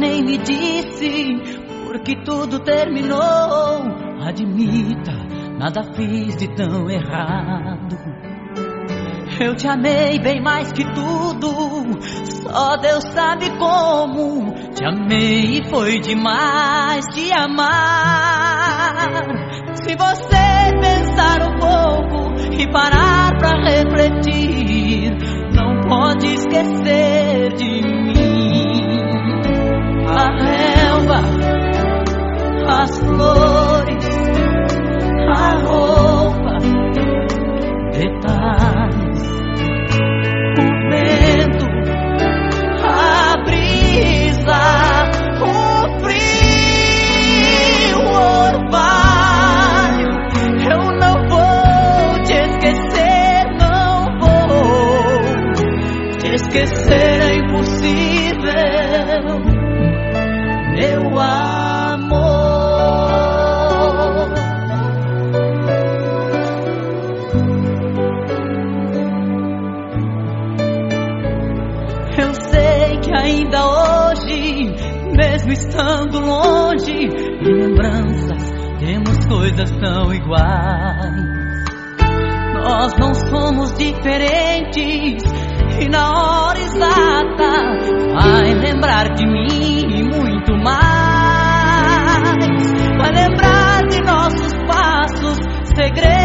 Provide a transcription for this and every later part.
nem me disse porque tudo terminou. Admita, nada fiz de tão errado. Eu te amei bem mais que tudo, só Deus sabe como. Te amei e foi demais te amar. Se você esquecer, é impossível, meu amor. Eu sei que ainda hoje, mesmo estando longe, em lembranças temos coisas tão iguais. Nós não somos diferentes e na hora exata vai lembrar de mim e muito mais. Vai lembrar de nossos passos, segredos.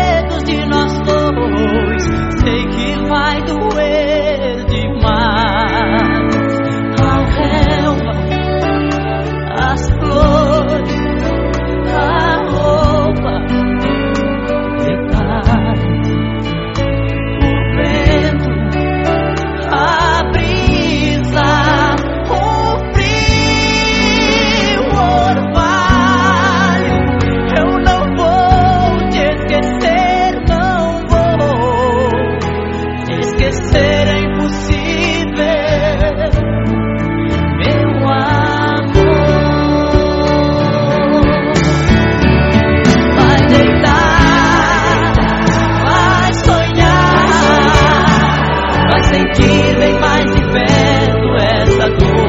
Vem mais de perto essa dor.